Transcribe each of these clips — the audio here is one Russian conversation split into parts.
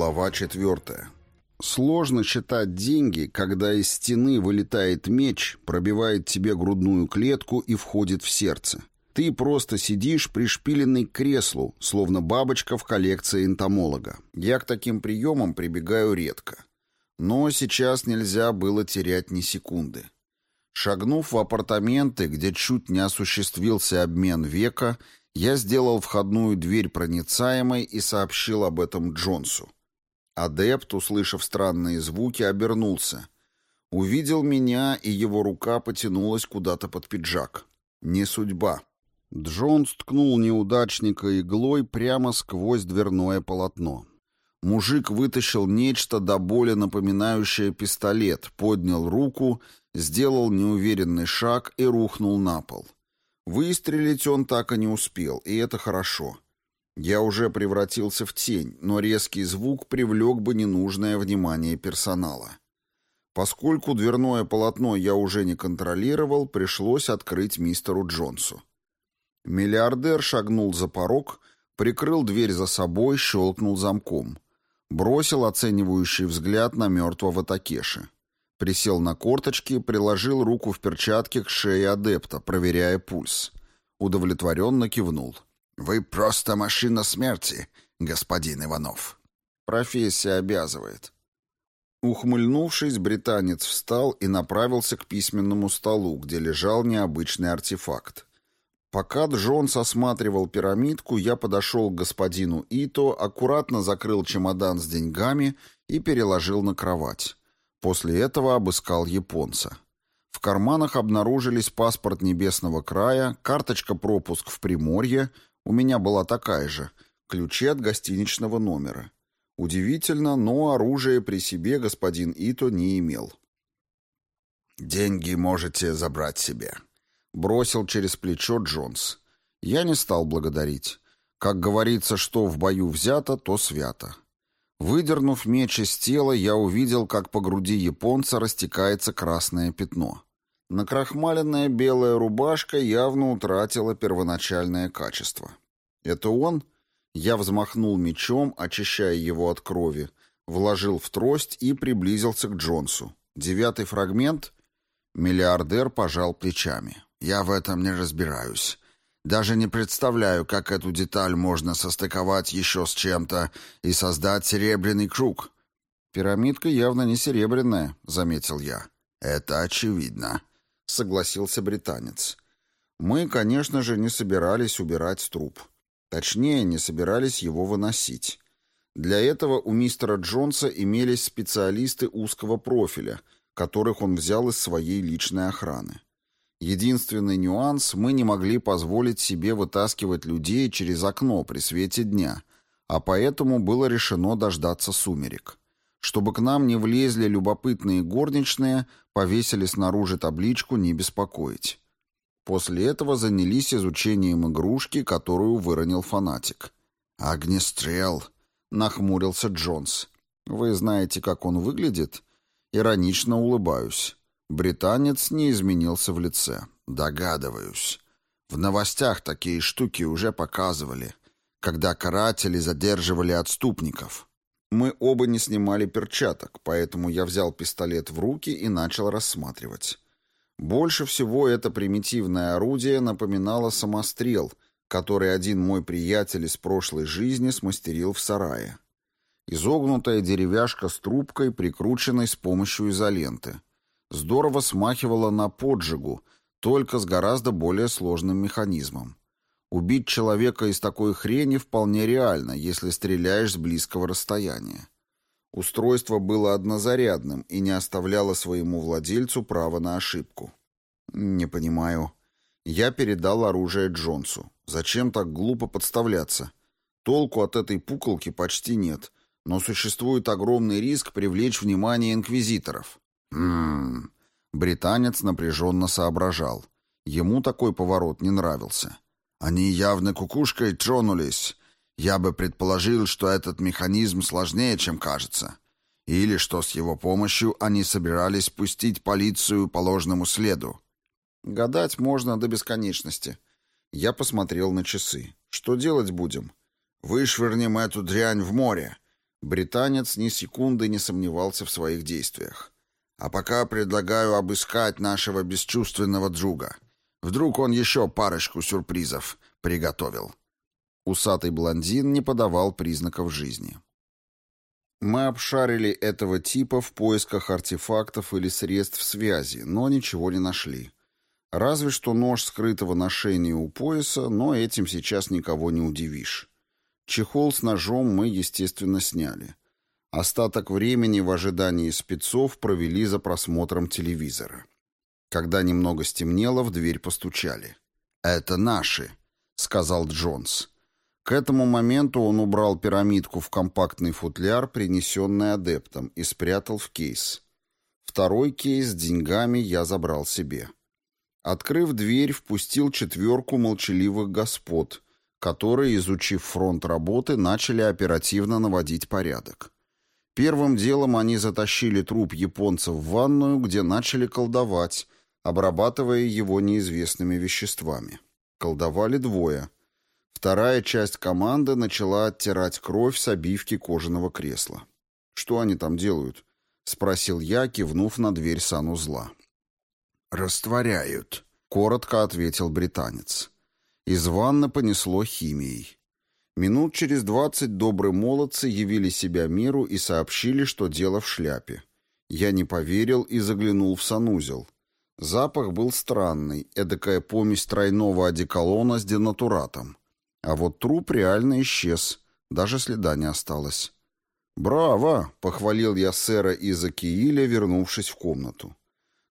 Глава четвертая. Сложно считать деньги, когда из стены вылетает меч, пробивает тебе грудную клетку и входит в сердце. Ты просто сидишь пришпиленный к креслу, словно бабочка в коллекции энтомолога. Я к таким приемам прибегаю редко. Но сейчас нельзя было терять ни секунды. Шагнув в апартаменты, где чуть не осуществился обмен века, я сделал входную дверь проницаемой и сообщил об этом Джонсу. Адепт, услышав странные звуки, обернулся. Увидел меня, и его рука потянулась куда-то под пиджак. Не судьба. Джонс ткнул неудачника иглой прямо сквозь дверное полотно. Мужик вытащил нечто до боли напоминающее пистолет, поднял руку, сделал неуверенный шаг и рухнул на пол. Выстрелить он так и не успел, и это хорошо. Я уже превратился в тень, но резкий звук привлек бы ненужное внимание персонала. Поскольку дверное полотно я уже не контролировал, пришлось открыть мистеру Джонсу. Миллиардер шагнул за порог, прикрыл дверь за собой, щелкнул замком. Бросил оценивающий взгляд на мертвого Такеши. Присел на корточки, приложил руку в перчатке к шее адепта, проверяя пульс. Удовлетворенно кивнул. «Вы просто машина смерти, господин Иванов». «Профессия обязывает». Ухмыльнувшись, британец встал и направился к письменному столу, где лежал необычный артефакт. Пока Джонс осматривал пирамидку, я подошел к господину Ито, аккуратно закрыл чемодан с деньгами и переложил на кровать. После этого обыскал японца. В карманах обнаружились паспорт Небесного края, карточка-пропуск в Приморье, у меня была такая же, ключи от гостиничного номера. Удивительно, но оружие при себе господин Ито не имел. «Деньги можете забрать себе», Бросил через плечо Джонс. Я не стал благодарить. Как говорится, что в бою взято, то свято. Выдернув меч из тела, я увидел, как по груди японца растекается красное пятно. Накрахмаленная белая рубашка явно утратила первоначальное качество. «Это он?» Я взмахнул мечом, очищая его от крови, вложил в трость и приблизился к Джонсу. Девятый фрагмент? Миллиардер пожал плечами. Я в этом не разбираюсь. Даже не представляю, как эту деталь можно состыковать еще с чем-то и создать серебряный круг. Пирамидка явно не серебряная, заметил я. Это очевидно, согласился британец. Мы, конечно же, не собирались убирать труп. Точнее, не собирались его выносить. Для этого у мистера Джонса имелись специалисты узкого профиля, которых он взял из своей личной охраны. Единственный нюанс – мы не могли позволить себе вытаскивать людей через окно при свете дня, а поэтому было решено дождаться сумерек. Чтобы к нам не влезли любопытные горничные, повесили снаружи табличку «Не беспокоить». После этого занялись изучением игрушки, которую выронил фанатик. «Огнестрел», — нахмурился Джонс. «Вы знаете, как он выглядит?» Иронично улыбаюсь. Британец не изменился в лице. Догадываюсь. В новостях такие штуки уже показывали, когда каратели задерживали отступников. Мы оба не снимали перчаток, поэтому я взял пистолет в руки и начал рассматривать. Больше всего это примитивное орудие напоминало самострел, который один мой приятель из прошлой жизни смастерил в сарае. Изогнутая деревяшка с трубкой, прикрученной с помощью изоленты здорово смахивало на поджигу, только с гораздо более сложным механизмом. Убить человека из такой хрени вполне реально, если стреляешь с близкого расстояния. Устройство было однозарядным и не оставляло своему владельцу права на ошибку. «Не понимаю». Я передал оружие Джонсу. Зачем так глупо подставляться? Толку от этой пуколки почти нет, но существует огромный риск привлечь внимание инквизиторов. «Ммм...» Британец напряженно соображал. Ему такой поворот не нравился. «Они явно кукушкой тронулись. Я бы предположил, что этот механизм сложнее, чем кажется. Или что с его помощью они собирались пустить полицию по ложному следу». «Гадать можно до бесконечности». Я посмотрел на часы. «Что делать будем?» «Вышвырнем эту дрянь в море. Британец ни секунды не сомневался в своих действиях. «А пока предлагаю обыскать нашего бесчувственного друга. Вдруг он еще парочку сюрпризов приготовил». Усатый блондин не подавал признаков жизни. Мы обшарили этого типа в поисках артефактов или средств связи, но ничего не нашли. Разве что нож скрытого ношения у пояса, но этим сейчас никого не удивишь. Чехол с ножом мы, естественно, сняли. Остаток времени в ожидании спецов провели за просмотром телевизора. Когда немного стемнело, в дверь постучали. «Это наши», — сказал Джонс. К этому моменту он убрал пирамидку в компактный футляр, принесенный адептом, и спрятал в кейс. Второй кейс с деньгами я забрал себе. Открыв дверь, впустил четверку молчаливых господ, которые, изучив фронт работы, начали оперативно наводить порядок. Первым делом они затащили труп японца в ванную, где начали колдовать, обрабатывая его неизвестными веществами. Колдовали двое. Вторая часть команды начала оттирать кровь с обивки кожаного кресла. «Что они там делают?» — спросил я, кивнув на дверь санузла. «Растворяют», — коротко ответил британец. Из ванны понесло химией. Минут через двадцать добрые молодцы явили себя миру и сообщили, что дело в шляпе. Я не поверил и заглянул в санузел. Запах был странный, эдакая помесь тройного одеколона с денатуратом. А вот труп реально исчез, даже следа не осталось. «Браво!» — похвалил я сэра Иза Кииля, вернувшись в комнату.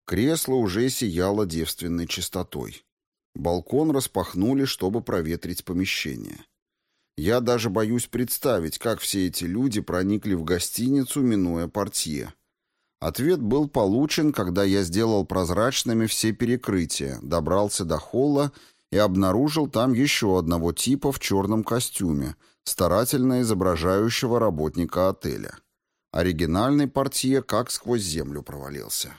Кресло уже сияло девственной чистотой. Балкон распахнули, чтобы проветрить помещение. Я даже боюсь представить, как все эти люди проникли в гостиницу, минуя портье. Ответ был получен, когда я сделал прозрачными все перекрытия, добрался до холла и обнаружил там еще одного типа в черном костюме, старательно изображающего работника отеля. Оригинальный портье как сквозь землю провалился.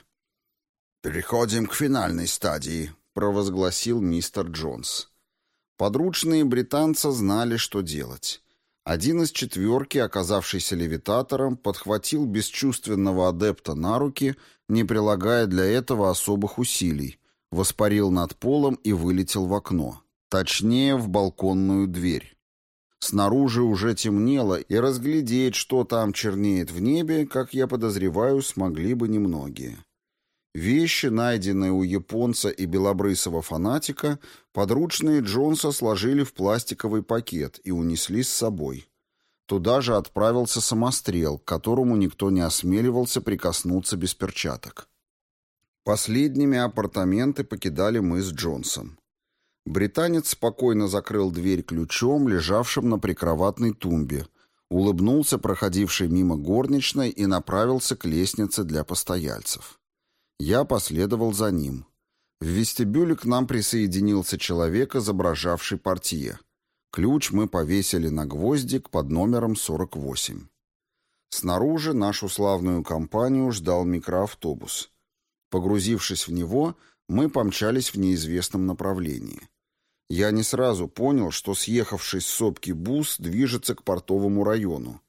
«Переходим к финальной стадии», — провозгласил мистер Джонс. Подручные британца знали, что делать. Один из четверки, оказавшийся левитатором, подхватил бесчувственного адепта на руки, не прилагая для этого особых усилий, воспарил над полом и вылетел в окно. Точнее, в балконную дверь. Снаружи уже темнело, и разглядеть, что там чернеет в небе, как я подозреваю, смогли бы немногие. Вещи, найденные у японца и белобрысого фанатика, подручные Джонса сложили в пластиковый пакет и унесли с собой. Туда же отправился самострел, к которому никто не осмеливался прикоснуться без перчаток. Последними апартаменты покидали мы с Джонсом. Британец спокойно закрыл дверь ключом, лежавшим на прикроватной тумбе, улыбнулся проходившей мимо горничной и направился к лестнице для постояльцев. Я последовал за ним. В вестибюле к нам присоединился человек, изображавший портье. Ключ мы повесили на гвоздик под номером 48. Снаружи нашу славную компанию ждал микроавтобус. Погрузившись в него, мы помчались в неизвестном направлении. Я не сразу понял, что съехавший с сопки бус движется к портовому району.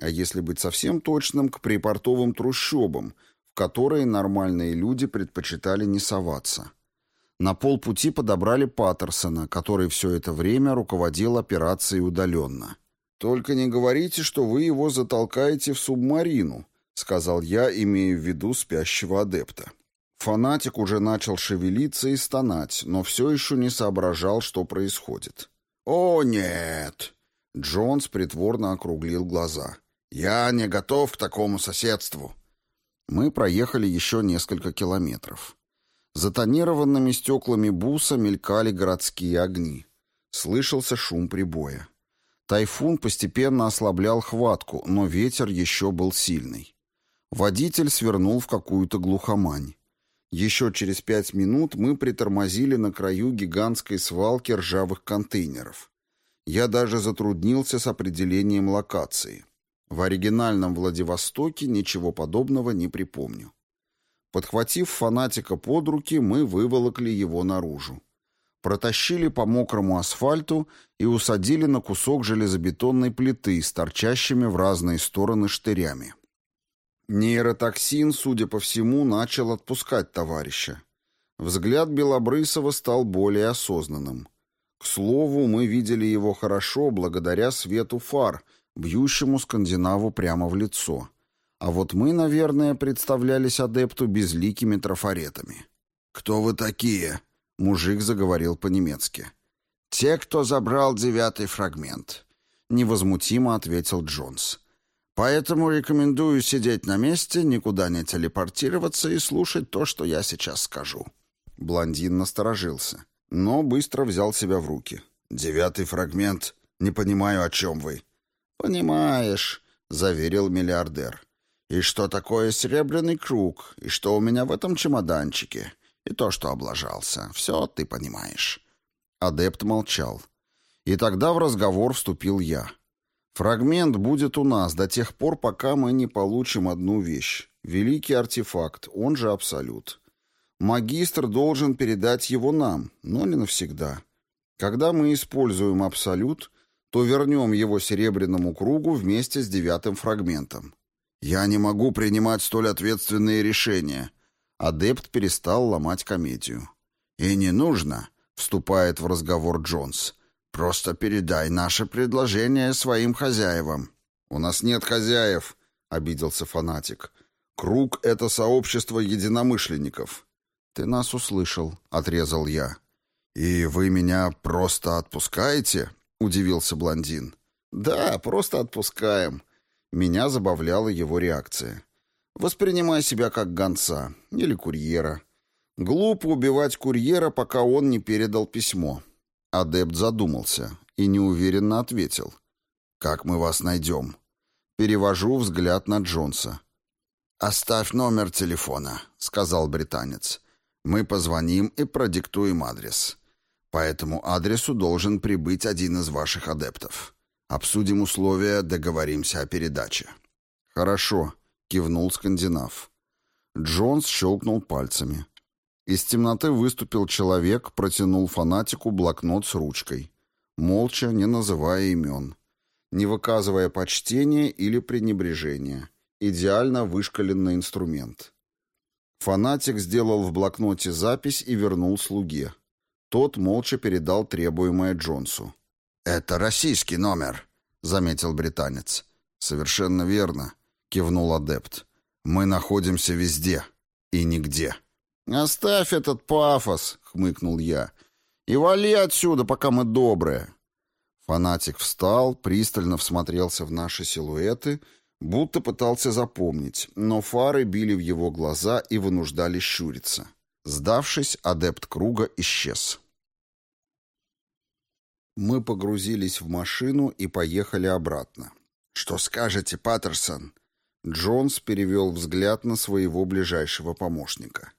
А если быть совсем точным, к припортовым трущобам — в которые нормальные люди предпочитали не соваться. На полпути подобрали Паттерсона, который все это время руководил операцией удаленно. «Только не говорите, что вы его затолкаете в субмарину», — сказал я, имея в виду спящего адепта. Фанатик уже начал шевелиться и стонать, но все еще не соображал, что происходит. «О, нет!» Джонс притворно округлил глаза. «Я не готов к такому соседству. Мы проехали еще несколько километров. За тонированными стеклами буса мелькали городские огни. Слышался шум прибоя. Тайфун постепенно ослаблял хватку, но ветер еще был сильный. Водитель свернул в какую-то глухомань. Еще через пять минут мы притормозили на краю гигантской свалки ржавых контейнеров. Я даже затруднился с определением локации. В оригинальном Владивостоке ничего подобного не припомню. Подхватив фанатика под руки, мы выволокли его наружу. Протащили по мокрому асфальту и усадили на кусок железобетонной плиты с торчащими в разные стороны штырями. Нейротоксин, судя по всему, начал отпускать товарища. Взгляд Белобрысова стал более осознанным. К слову, мы видели его хорошо благодаря свету фар, бьющему скандинаву прямо в лицо. А вот мы, наверное, представлялись адепту безликими трафаретами. «Кто вы такие?» — мужик заговорил по-немецки. «Те, кто забрал девятый фрагмент», — невозмутимо ответил Джонс. «Поэтому рекомендую сидеть на месте, никуда не телепортироваться и слушать то, что я сейчас скажу». Блондин насторожился, но быстро взял себя в руки. «Девятый фрагмент. Не понимаю, о чем вы». «Понимаешь», — заверил миллиардер. «И что такое серебряный круг? И что у меня в этом чемоданчике? И то, что облажался. Все ты понимаешь». Адепт молчал. И тогда в разговор вступил я. «Фрагмент будет у нас до тех пор, пока мы не получим одну вещь. Великий артефакт, он же Абсолют. Магистр должен передать его нам, но не навсегда. Когда мы используем абсолют, то вернем его серебряному кругу вместе с девятым фрагментом. Я не могу принимать столь ответственные решения. Адепт перестал ломать комедию. И не нужно, вступает в разговор Джонс. Просто передай наше предложение своим хозяевам. У нас нет хозяев, обиделся фанатик. Круг — это сообщество единомышленников. «Ты нас услышал», — отрезал я. «И вы меня просто отпускаете?» — удивился блондин. «Да, просто отпускаем». Меня забавляла его реакция. «Воспринимай себя как гонца или курьера. Глупо убивать курьера, пока он не передал письмо». Адепт задумался и неуверенно ответил. «Как мы вас найдем?» Перевожу взгляд на Джонса. «Оставь номер телефона», — сказал британец. Мы позвоним и продиктуем адрес. По этому адресу должен прибыть один из ваших адептов. Обсудим условия, договоримся о передаче». «Хорошо», — кивнул скандинав. Джонс щелкнул пальцами. Из темноты выступил человек, протянул фанатику блокнот с ручкой. Молча, не называя имен. Не выказывая почтения или пренебрежения. Идеально вышкаленный инструмент. Фанатик сделал в блокноте запись и вернул слуге. Тот молча передал требуемое Джонсу. «Это российский номер», — заметил британец. «Совершенно верно», — кивнул адепт. «Мы находимся везде и нигде». «Оставь этот пафос», — хмыкнул я. «И вали отсюда, пока мы добрые». Фанатик встал, пристально всмотрелся в наши силуэты — Будто пытался запомнить, но фары били в его глаза и вынуждали щуриться. Сдавшись, адепт круга исчез. Мы погрузились в машину и поехали обратно. «Что скажете, Паттерсон?» Джонс перевел взгляд на своего ближайшего помощника.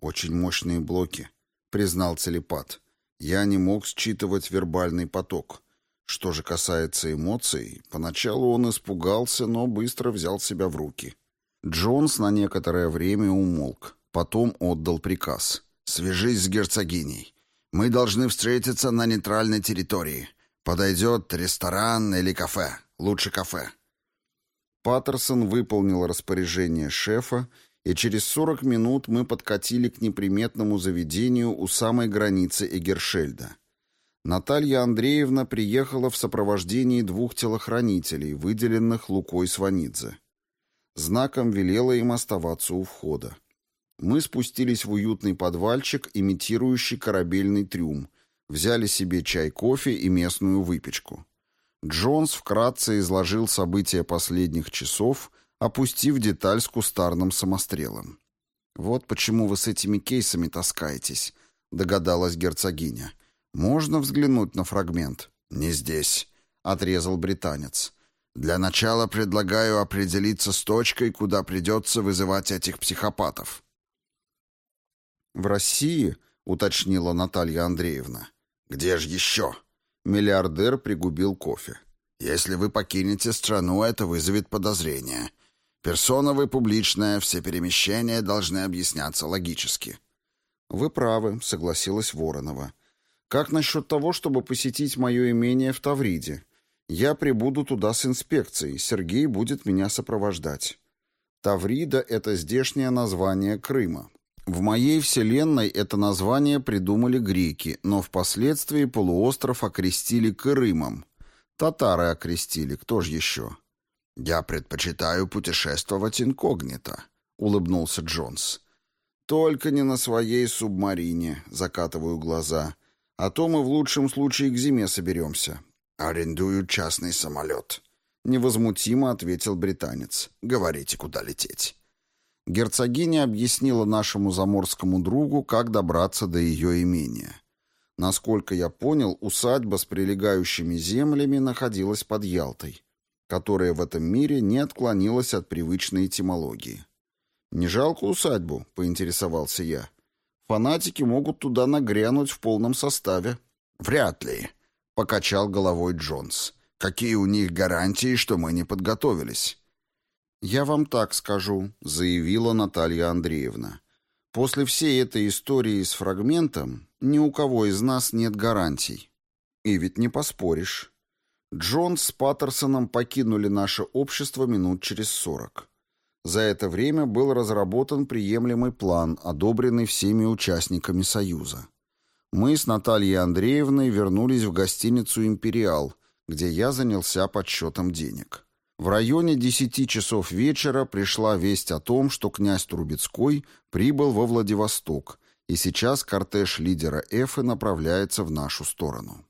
«Очень мощные блоки», — признал телепат. «Я не мог считывать вербальный поток. Что же касается эмоций, поначалу он испугался, но быстро взял себя в руки. Джонс на некоторое время умолк, потом отдал приказ. «Свяжись с герцогиней. Мы должны встретиться на нейтральной территории. Подойдет ресторан или кафе. Лучше кафе». Паттерсон выполнил распоряжение шефа, и через 40 минут мы подкатили к неприметному заведению у самой границы Эгершельда. Наталья Андреевна приехала в сопровождении двух телохранителей, выделенных Лукой Сванидзе. Знаком велела им оставаться у входа. Мы спустились в уютный подвальчик, имитирующий корабельный трюм, взяли себе чай-кофе и местную выпечку. Джонс вкратце изложил события последних часов, опустив деталь с кустарным самострелом. «Вот почему вы с этими кейсами таскаетесь», — догадалась герцогиня. — «Можно взглянуть на фрагмент?» «Не здесь», — отрезал британец. «Для начала предлагаю определиться с точкой, куда придется вызывать этих психопатов». «В России?» — уточнила Наталья Андреевна. «Где же еще?» Миллиардер пригубил кофе. «Если вы покинете страну, это вызовет подозрение. Персона вы публичная, все перемещения должны объясняться логически». «Вы правы», — согласилась Воронова. Как насчет того, чтобы посетить мое имение в Тавриде? Я прибуду туда с инспекцией, Сергей будет меня сопровождать. Таврида — это здешнее название Крыма. В моей вселенной это название придумали греки, но впоследствии полуостров окрестили Крымом. Татары окрестили, кто же еще? «Я предпочитаю путешествовать инкогнито», — улыбнулся Джонс. «Только не на своей субмарине», — закатываю глаза. «А то мы в лучшем случае к зиме соберемся». «Арендую частный самолет», — невозмутимо ответил британец. «Говорите, куда лететь». Герцогиня объяснила нашему заморскому другу, как добраться до ее имения. Насколько я понял, усадьба с прилегающими землями находилась под Ялтой, которая в этом мире не отклонилась от привычной этимологии. «Не жалко усадьбу?» — поинтересовался я. «Фанатики могут туда нагрянуть в полном составе». «Вряд ли», — покачал головой Джонс. «Какие у них гарантии, что мы не подготовились?» «Я вам так скажу», — заявила Наталья Андреевна. «После всей этой истории с фрагментом ни у кого из нас нет гарантий. И ведь не поспоришь». Джон с Паттерсоном покинули наше общество минут через сорок. За это время был разработан приемлемый план, одобренный всеми участниками Союза. Мы с Натальей Андреевной вернулись в гостиницу «Империал», где я занялся подсчетом денег. В районе 10 часов вечера пришла весть о том, что князь Трубецкой прибыл во Владивосток, и сейчас кортеж лидера Эфы направляется в нашу сторону.